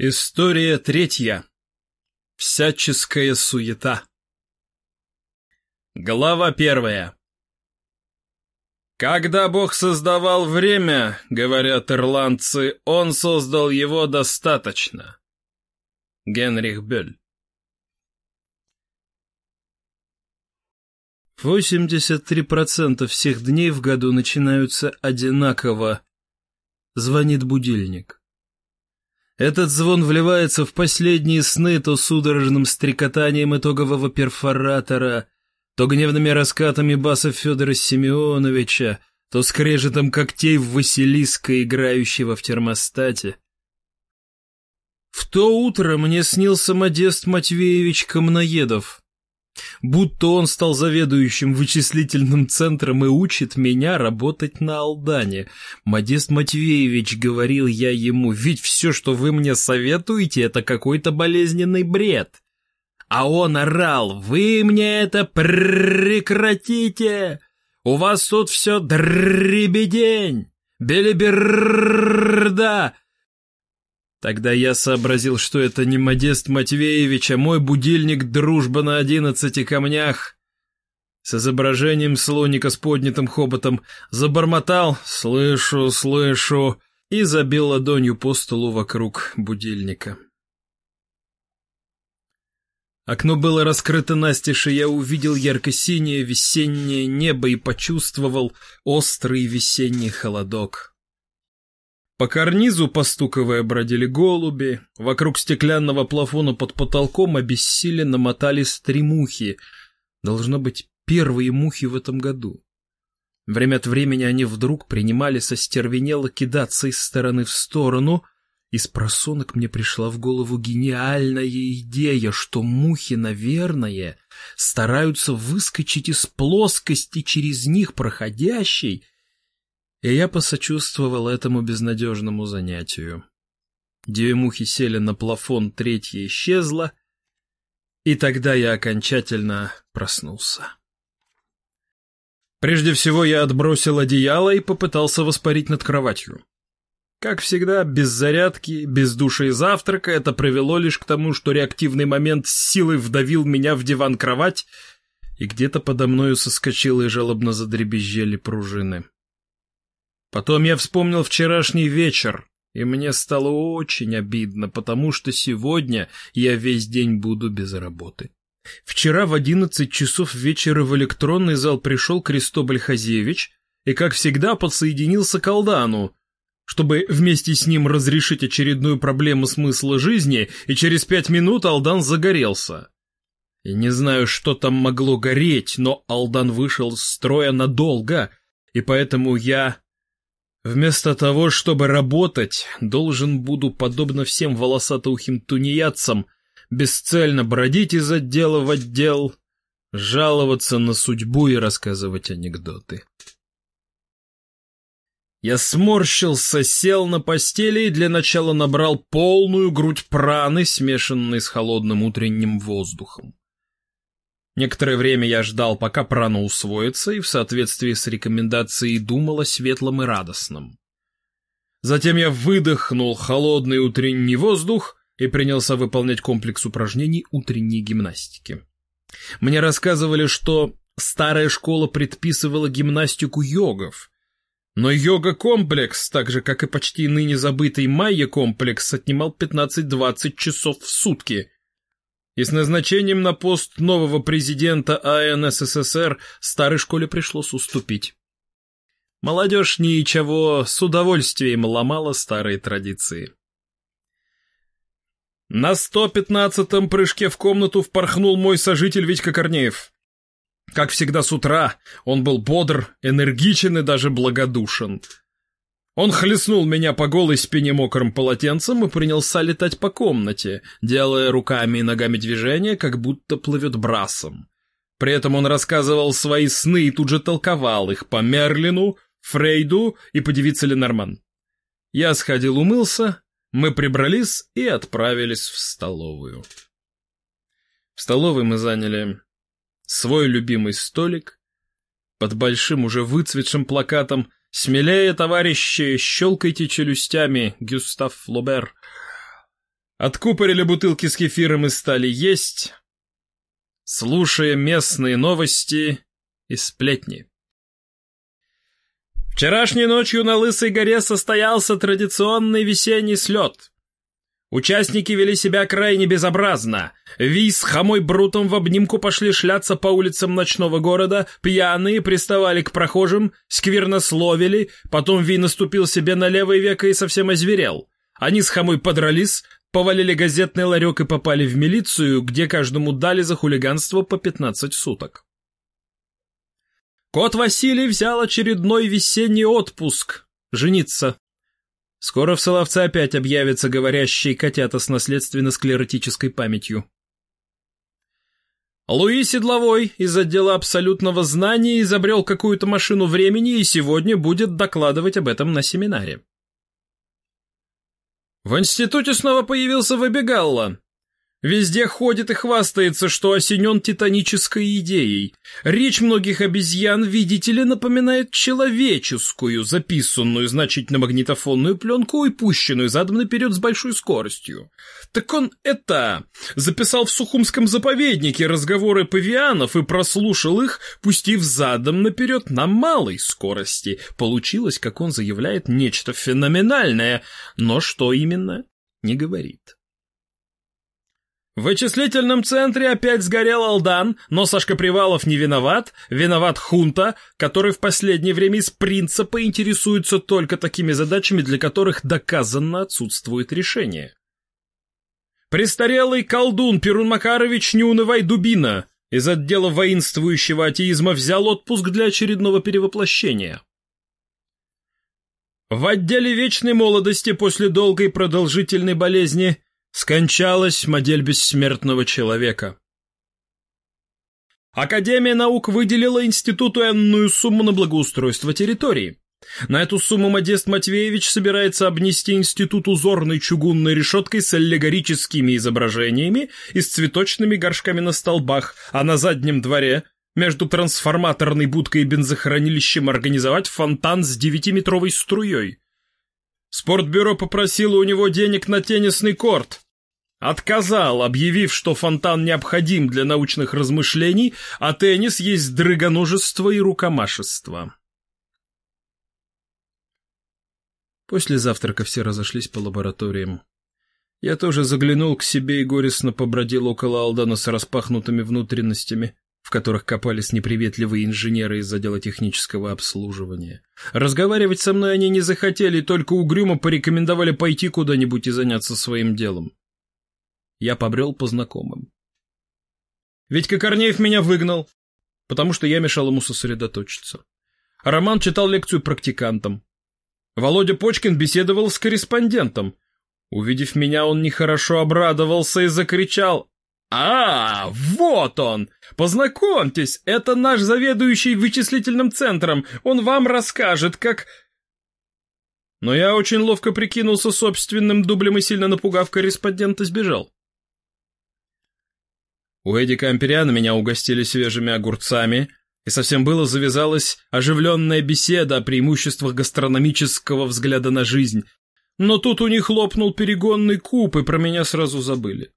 История третья. Всяческая суета. Глава первая. Когда Бог создавал время, говорят ирландцы, Он создал его достаточно. Генрих Бёль. 83% всех дней в году начинаются одинаково. Звонит будильник. Этот звон вливается в последние сны то судорожным стрекотанием итогового перфоратора, то гневными раскатами баса Федора Семеновича, то скрежетом когтей Василиска, играющего в термостате. В то утро мне снился Модест Матвеевич Камноедов будто он стал заведующим вычислительным центром и учит меня работать на Алдане. Модест Матвеевич, говорил я ему, ведь все, что вы мне советуете, это какой-то болезненный бред. А он орал, вы мне это прекратите! У вас тут все дребедень, белиберда, Тогда я сообразил, что это не Модест Матвеевич, а мой будильник «Дружба на одиннадцати камнях» с изображением слоника с поднятым хоботом, забормотал «Слышу, слышу» и забил ладонью по столу вокруг будильника. Окно было раскрыто настежь, и я увидел ярко-синее весеннее небо и почувствовал острый весенний холодок. По карнизу, постуковая, бродили голуби, вокруг стеклянного плафона под потолком обессиленно мотались три мухи. Должно быть, первые мухи в этом году. Время от времени они вдруг принимали со стервенело кидаться из стороны в сторону, и с просонок мне пришла в голову гениальная идея, что мухи, наверное, стараются выскочить из плоскости через них проходящей и я посочувствовал этому безнадежному занятию. Две сели на плафон, третья исчезла, и тогда я окончательно проснулся. Прежде всего я отбросил одеяло и попытался воспарить над кроватью. Как всегда, без зарядки, без души и завтрака это привело лишь к тому, что реактивный момент с силой вдавил меня в диван-кровать, и где-то подо мною соскочило и жалобно задребезжали пружины. Потом я вспомнил вчерашний вечер, и мне стало очень обидно, потому что сегодня я весь день буду без работы. Вчера в одиннадцать часов вечера в электронный зал пришел Крестоболь Хазевич и, как всегда, подсоединился к Алдану, чтобы вместе с ним разрешить очередную проблему смысла жизни, и через пять минут Алдан загорелся. И не знаю, что там могло гореть, но Алдан вышел из строя надолго, и поэтому я Вместо того, чтобы работать, должен буду, подобно всем волосатоухим тунеядцам, бесцельно бродить из отдела в отдел, жаловаться на судьбу и рассказывать анекдоты. Я сморщился, сел на постели и для начала набрал полную грудь праны, смешанной с холодным утренним воздухом. Некоторое время я ждал, пока прана усвоится, и в соответствии с рекомендацией думал о светлом и радостном. Затем я выдохнул холодный утренний воздух и принялся выполнять комплекс упражнений утренней гимнастики. Мне рассказывали, что старая школа предписывала гимнастику йогов, но йога-комплекс, так же как и почти ныне забытый майя-комплекс, отнимал 15-20 часов в сутки, и с назначением на пост нового президента АНССР старой школе пришлось уступить. Молодежь ничего с удовольствием ломала старые традиции. На 115-м прыжке в комнату впорхнул мой сожитель Витька Корнеев. Как всегда с утра, он был бодр, энергичен и даже благодушен. Он хлестнул меня по голой спине мокрым полотенцем и принялся летать по комнате, делая руками и ногами движения, как будто плывет брасом. При этом он рассказывал свои сны и тут же толковал их по Мерлину, Фрейду и по девице Ленорман. Я сходил умылся, мы прибрались и отправились в столовую. В столовой мы заняли свой любимый столик под большим уже выцветшим плакатом «Смелее, товарищи, щелкайте челюстями, Гюстав Флобер». откупорили бутылки с кефиром и стали есть, слушая местные новости и сплетни. Вчерашней ночью на Лысой горе состоялся традиционный весенний слет. Участники вели себя крайне безобразно. Ви с хамой Брутом в обнимку пошли шляться по улицам ночного города, пьяные приставали к прохожим, сквернословили, потом Ви наступил себе на левое веко и совсем озверел. Они с хамой подрались, повалили газетный ларек и попали в милицию, где каждому дали за хулиганство по 15 суток. Кот Василий взял очередной весенний отпуск. Жениться. Скоро в Соловце опять объявятся говорящие котята с наследственно-склеротической памятью. Луи Седловой из отдела абсолютного знания изобрел какую-то машину времени и сегодня будет докладывать об этом на семинаре. В институте снова появился Выбегалла. Везде ходит и хвастается, что осенен титанической идеей. Речь многих обезьян, видите ли, напоминает человеческую, записанную, значит, на магнитофонную пленку и пущенную задом наперед с большой скоростью. Так он это... записал в Сухумском заповеднике разговоры павианов и прослушал их, пустив задом наперед на малой скорости. Получилось, как он заявляет, нечто феноменальное, но что именно, не говорит. В вычислительном центре опять сгорел Алдан, но Сашка Привалов не виноват, виноват Хунта, который в последнее время из принципа интересуется только такими задачами, для которых доказанно отсутствует решение. Престарелый колдун Перун Макарович Неунывай Дубина из отдела воинствующего атеизма взял отпуск для очередного перевоплощения. В отделе вечной молодости после долгой продолжительной болезни скончалась модель бессмертного человека. Академия наук выделила институту энную сумму на благоустройство территории. На эту сумму Модест Матвеевич собирается обнести институт узорной чугунной решеткой с аллегорическими изображениями и с цветочными горшками на столбах, а на заднем дворе между трансформаторной будкой и бензохранилищем организовать фонтан с девятиметровой струей. Спортбюро попросило у него денег на теннисный корт. Отказал, объявив, что фонтан необходим для научных размышлений, а теннис есть дрыгоножество и рукомашество. После завтрака все разошлись по лабораториям. Я тоже заглянул к себе и горестно побродил около Алдана с распахнутыми внутренностями в которых копались неприветливые инженеры из отдела технического обслуживания. Разговаривать со мной они не захотели, только угрюмо порекомендовали пойти куда-нибудь и заняться своим делом. Я побрел по знакомым. Ведь Корнеев меня выгнал, потому что я мешал ему сосредоточиться. Роман читал лекцию практикантам. Володя Почкин беседовал с корреспондентом. Увидев меня, он нехорошо обрадовался и закричал «А, вот он! Познакомьтесь, это наш заведующий вычислительным центром. Он вам расскажет, как...» Но я очень ловко прикинулся собственным дублем и сильно напугав корреспондента, сбежал. У Эдика Ампериана меня угостили свежими огурцами, и совсем было завязалась оживленная беседа о преимуществах гастрономического взгляда на жизнь. Но тут у них лопнул перегонный куб, и про меня сразу забыли.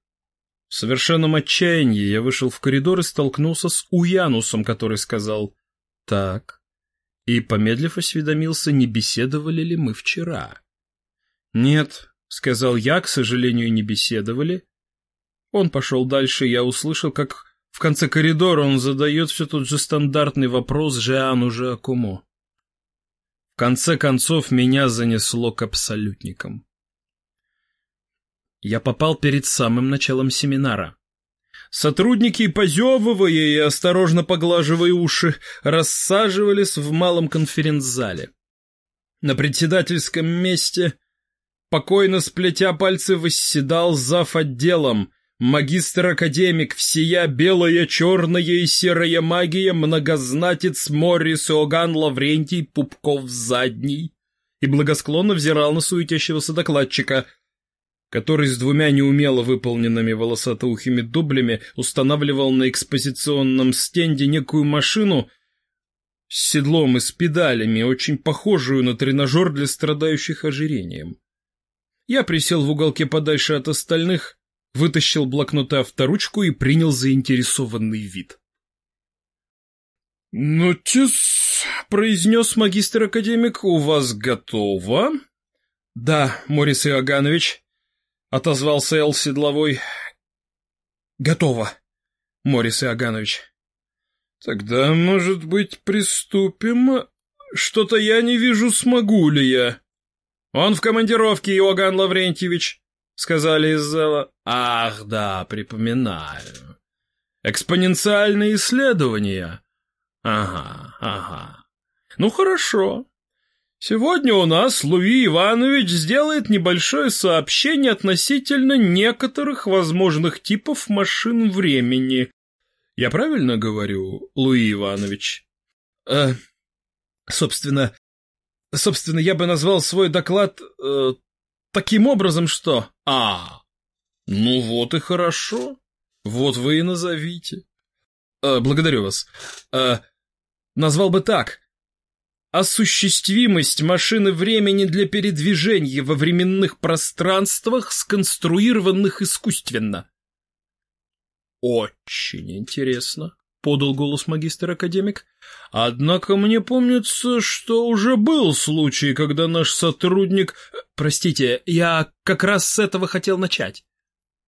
В совершенном отчаянии я вышел в коридор и столкнулся с Уянусом, который сказал «Так». И, помедлив, осведомился, не беседовали ли мы вчера. «Нет», — сказал я, — «к сожалению, не беседовали». Он пошел дальше, я услышал, как в конце коридора он задает все тот же стандартный вопрос Жиану Жиакумо. В конце концов, меня занесло к абсолютникам я попал перед самым началом семинара. Сотрудники, позевывая и осторожно поглаживая уши, рассаживались в малом конференц-зале. На председательском месте, покойно сплетя пальцы, восседал зав. отделом, магистр-академик, всея белая, черная и серая магия, многознатец Моррис Иоганн Лаврентий Пупков-Задний, и благосклонно взирал на суетящегося докладчика — который с двумя неумело выполненными волосатоухими дублями устанавливал на экспозиционном стенде некую машину с седлом и с педалями, очень похожую на тренажер для страдающих ожирением. Я присел в уголке подальше от остальных, вытащил блокнот и авторучку и принял заинтересованный вид. «Ну, тис», — произнес магистр-академик, — «у вас готово?» «Да, Морис Иоганович», — отозвался Эл Седловой. «Готово, Морис Иоганович». «Тогда, может быть, приступим? Что-то я не вижу, смогу ли я». «Он в командировке, Иоганн Лаврентьевич», — сказали из зала. «Ах, да, припоминаю. Экспоненциальные исследования. Ага, ага. Ну, хорошо. Сегодня у нас Луи Иванович сделает небольшое сообщение относительно некоторых возможных типов машин времени, я правильно говорю, Луи Иванович? Э, собственно, собственно, я бы назвал свой доклад э, таким образом, что... А, ну вот и хорошо. Вот вы и назовите. Э, благодарю вас. Э, назвал бы так. Осуществимость машины времени для передвижения во временных пространствах, сконструированных искусственно. «Очень интересно», — подал голос магистр-академик. «Однако мне помнится, что уже был случай, когда наш сотрудник...» «Простите, я как раз с этого хотел начать».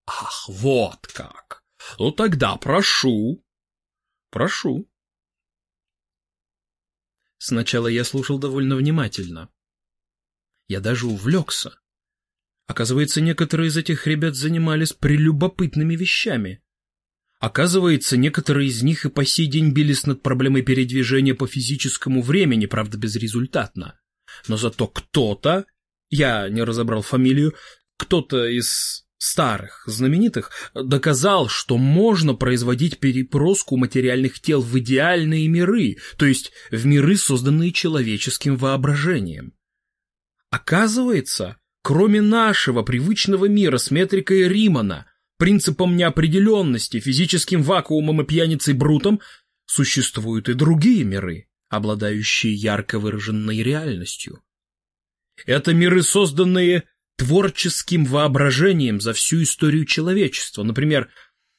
«Ах, вот как! Ну тогда прошу». «Прошу». Сначала я слушал довольно внимательно. Я даже увлекся. Оказывается, некоторые из этих ребят занимались прелюбопытными вещами. Оказывается, некоторые из них и по сей день бились над проблемой передвижения по физическому времени, правда, безрезультатно. Но зато кто-то, я не разобрал фамилию, кто-то из старых, знаменитых, доказал, что можно производить перепроску материальных тел в идеальные миры, то есть в миры, созданные человеческим воображением. Оказывается, кроме нашего привычного мира с метрикой Римана – принципом неопределенности, физическим вакуумом и пьяницей Брутом, существуют и другие миры, обладающие ярко выраженной реальностью. Это миры, созданные творческим воображением за всю историю человечества. Например,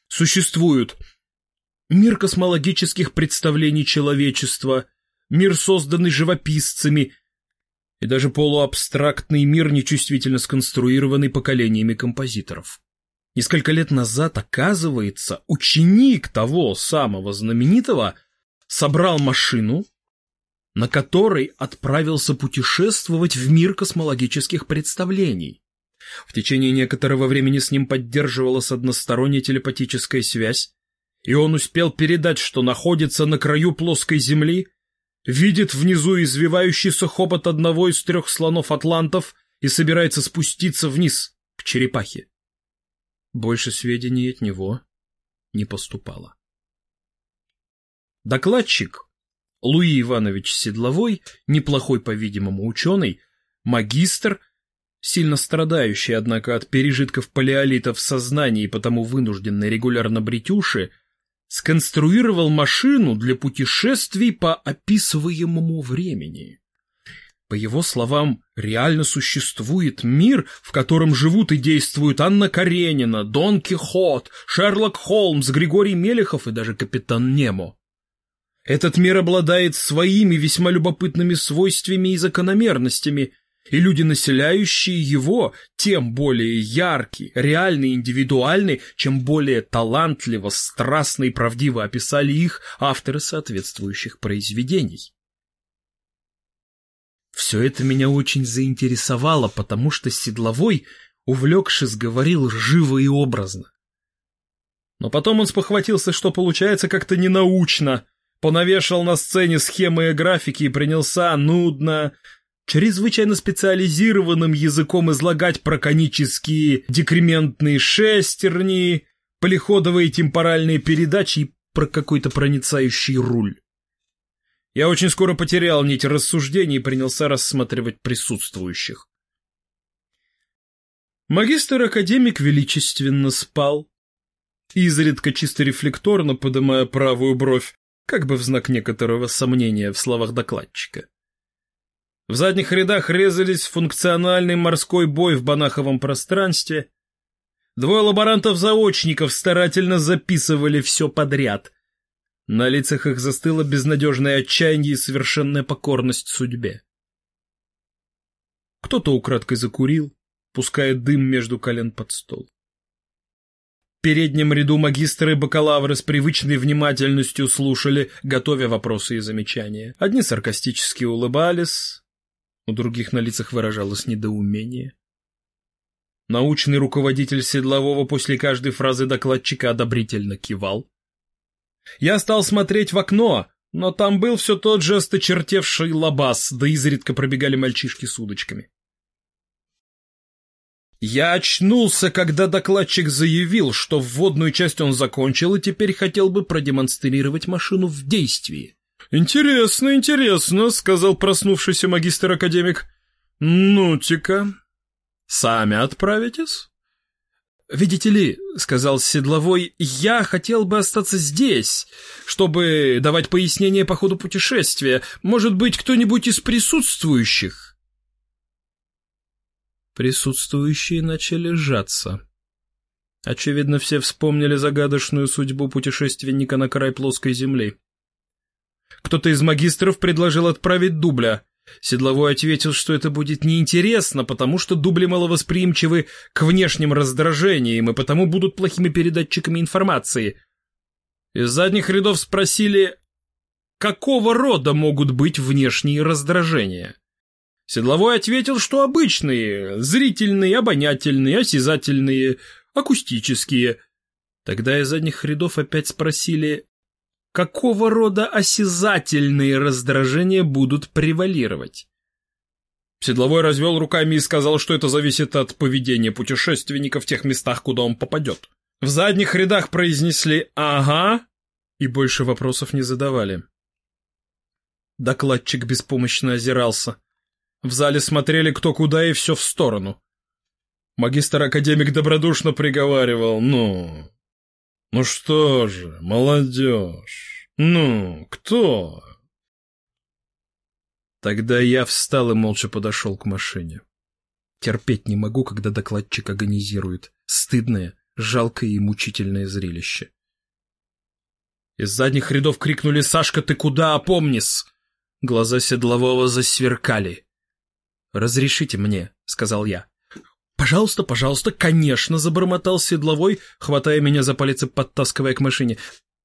существуют мир космологических представлений человечества, мир, созданный живописцами, и даже полуабстрактный мир, нечувствительно сконструированный поколениями композиторов. Несколько лет назад, оказывается, ученик того самого знаменитого собрал машину, на которой отправился путешествовать в мир космологических представлений. В течение некоторого времени с ним поддерживалась односторонняя телепатическая связь, и он успел передать, что находится на краю плоской земли, видит внизу извивающийся хобот одного из трех слонов атлантов и собирается спуститься вниз, к черепахе. Больше сведений от него не поступало. Докладчик Луи Иванович Седловой, неплохой, по-видимому, ученый, магистр, сильно страдающий, однако, от пережитков палеолита в сознании и потому вынужденный регулярно брить уши, сконструировал машину для путешествий по описываемому времени. По его словам, реально существует мир, в котором живут и действуют Анна Каренина, Дон Кихот, Шерлок Холмс, Григорий Мелехов и даже капитан Немо. Этот мир обладает своими весьма любопытными свойствами и закономерностями, и люди, населяющие его, тем более яркие, реальные, индивидуальны, чем более талантливо, страстно и правдиво описали их авторы соответствующих произведений. Все это меня очень заинтересовало, потому что Седловой, увлекшись, говорил живо и образно. Но потом он спохватился, что получается как-то ненаучно, понавешал на сцене схемы и графики и принялся нудно, чрезвычайно специализированным языком излагать про конические декрементные шестерни, полиходовые темпоральные передачи и про какой-то проницающий руль. Я очень скоро потерял нить рассуждений и принялся рассматривать присутствующих. Магистр-академик величественно спал, изредка чисто рефлекторно подымая правую бровь, как бы в знак некоторого сомнения в словах докладчика. В задних рядах резались функциональный морской бой в банаховом пространстве. Двое лаборантов-заочников старательно записывали все подряд. На лицах их застыло безнадежное отчаяние и совершенная покорность судьбе. Кто-то украдкой закурил, пуская дым между колен под стол. В переднем ряду магистры и бакалавры с привычной внимательностью слушали, готовя вопросы и замечания. Одни саркастически улыбались, у других на лицах выражалось недоумение. Научный руководитель Седлового после каждой фразы докладчика одобрительно кивал. Я стал смотреть в окно, но там был все тот же осточертевший лабаз, да изредка пробегали мальчишки с удочками. Я очнулся, когда докладчик заявил, что вводную часть он закончил и теперь хотел бы продемонстрировать машину в действии. «Интересно, интересно», — сказал проснувшийся магистр-академик. «Ну-тика, сами отправитесь?» «Видите ли», — сказал Седловой, — «я хотел бы остаться здесь, чтобы давать пояснения по ходу путешествия. Может быть, кто-нибудь из присутствующих?» Присутствующие начали сжаться. Очевидно, все вспомнили загадочную судьбу путешественника на край плоской земли. Кто-то из магистров предложил отправить дубля — Седловой ответил, что это будет неинтересно, потому что дубли маловосприимчивы к внешним раздражениям и потому будут плохими передатчиками информации. Из задних рядов спросили, какого рода могут быть внешние раздражения. Седловой ответил, что обычные, зрительные, обонятельные, осязательные, акустические. Тогда из задних рядов опять спросили, какого рода осязательные раздражения будут превалировать. Седловой развел руками и сказал, что это зависит от поведения путешественника в тех местах, куда он попадет. В задних рядах произнесли «Ага» и больше вопросов не задавали. Докладчик беспомощно озирался. В зале смотрели кто куда и все в сторону. Магистр-академик добродушно приговаривал «Ну, ну что же, молодежь, ну, кто? Тогда я встал и молча подошел к машине. Терпеть не могу, когда докладчик агонизирует. Стыдное, жалкое и мучительное зрелище. Из задних рядов крикнули «Сашка, ты куда, опомнись!» Глаза Седлового засверкали. «Разрешите мне», — сказал я. «Пожалуйста, пожалуйста, конечно», — забормотал Седловой, хватая меня за палец и подтаскивая к машине.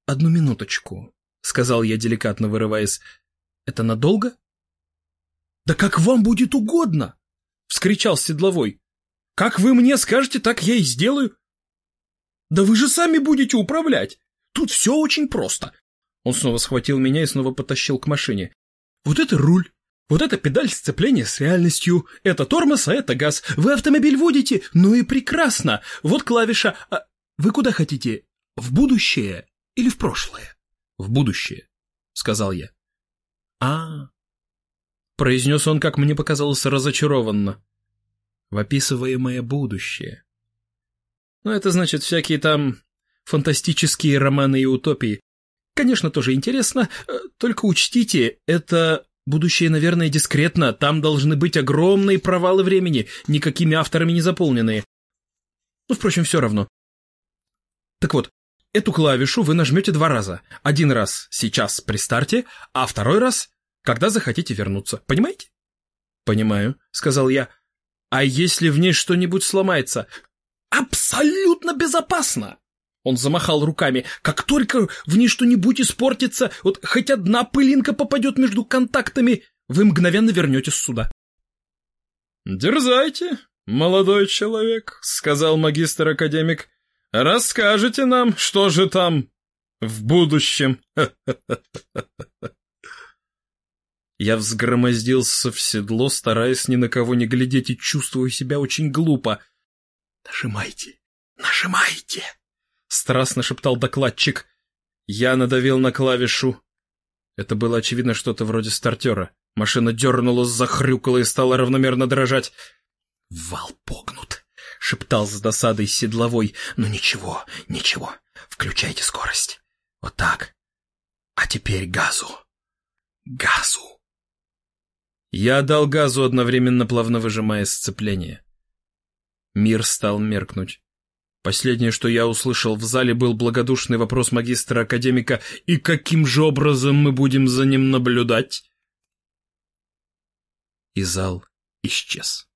«Одну минуточку», — сказал я, деликатно вырываясь. «Это надолго?» «Да как вам будет угодно!» — вскричал Седловой. «Как вы мне скажете, так я и сделаю». «Да вы же сами будете управлять. Тут все очень просто». Он снова схватил меня и снова потащил к машине. «Вот это руль, вот это педаль сцепления с реальностью. Это тормоз, а это газ. Вы автомобиль водите? Ну и прекрасно. Вот клавиша. А вы куда хотите? В будущее или в прошлое? В будущее, сказал я. А, произнес он, как мне показалось, разочарованно. В описываемое будущее. Ну, это значит всякие там фантастические романы и утопии. Конечно, тоже интересно, э, только учтите, это Будущее, наверное, дискретно, там должны быть огромные провалы времени, никакими авторами не заполненные. Ну, впрочем, все равно. Так вот, эту клавишу вы нажмете два раза. Один раз сейчас при старте, а второй раз, когда захотите вернуться. Понимаете? Понимаю, сказал я. А если в ней что-нибудь сломается? Абсолютно безопасно! Он замахал руками. «Как только в ней что-нибудь испортится, вот хоть одна пылинка попадет между контактами, вы мгновенно вернетесь сюда». «Дерзайте, молодой человек», — сказал магистр-академик. «Расскажите нам, что же там в будущем». Я взгромоздился в седло, стараясь ни на кого не глядеть и чувствуя себя очень глупо. «Нажимайте, нажимайте!» Страстно шептал докладчик. Я надавил на клавишу. Это было, очевидно, что-то вроде стартера. Машина дернулась, захрюкала и стала равномерно дрожать. «Вал погнут», — шептал с досадой седловой. «Ну ничего, ничего, включайте скорость. Вот так. А теперь газу. Газу». Я дал газу, одновременно плавно выжимая сцепление. Мир стал меркнуть. Последнее, что я услышал в зале, был благодушный вопрос магистра-академика «И каким же образом мы будем за ним наблюдать?» И зал исчез.